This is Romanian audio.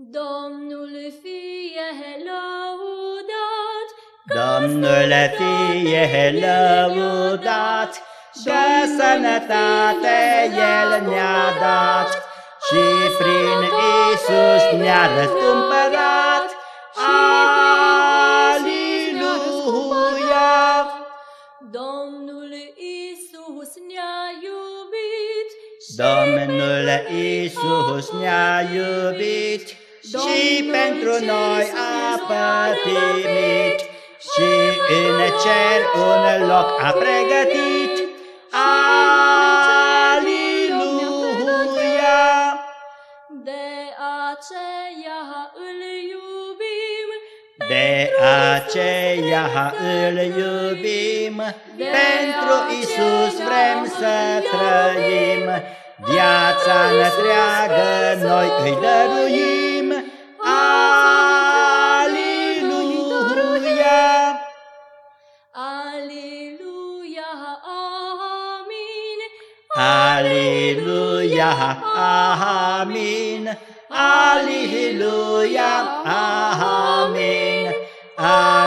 Domnul fie lăudat, Domnul fie lăudat, Că sănătate El ne-a dat. Și prin Isus ne-a răscumpărat. Aliluia! Domnul Isus ne-a iubit, Domnul Isus ne-a iubit și pentru noi a pătimit și în cer un loc a pregătit. Aliluia! de aceea îl iubim, De aceea îl iubim, pentru Isus vrem să trăim, viața întreagă noi îi dăruim. Amen, Alleluia, Amen, Alleluia, Amen. Alleluia, Amin.